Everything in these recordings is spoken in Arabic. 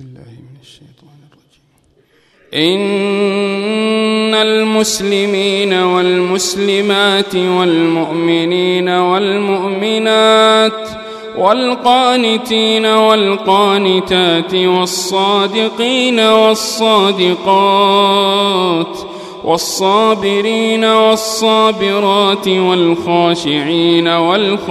بالله من الشيطان الرجيم. إن المسلمين والمسلمات والمؤمنين والمؤمنات والقانتين والقانتات والصادقين والصادقات والصابرين والصابرات والخاشعين والخاشعات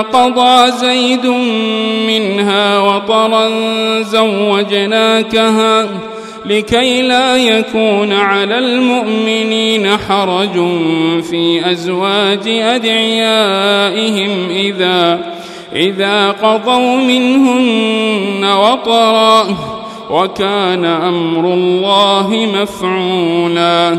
قضى زيد منها وطرا زوجناكها لكي لا يكون على المؤمنين حرج في أزواج أدعيائهم إذا إذا قضوا منهن وطرا وكان أمر الله مفعولا.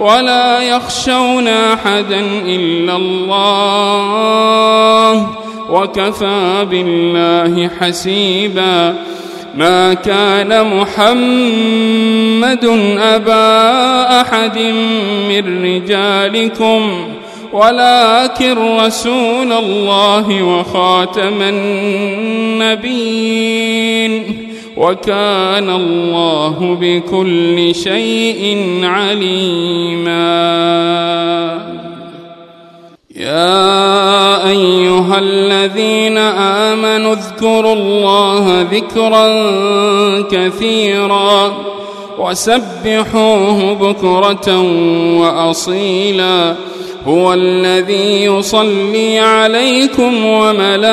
ولا يخشون أحدا إلا الله وكفى بالله حسيبا ما كان محمد أبا أحد من رجالكم ولكن رسول الله وخاتم النبيين وكان الله بكل شيء عليما. يا أيها الذين آمنوا اذكروا الله ذكرا كثيرا وسبحوه بكرة وأصيلا. هو الذي يصلي عليكم وملائكته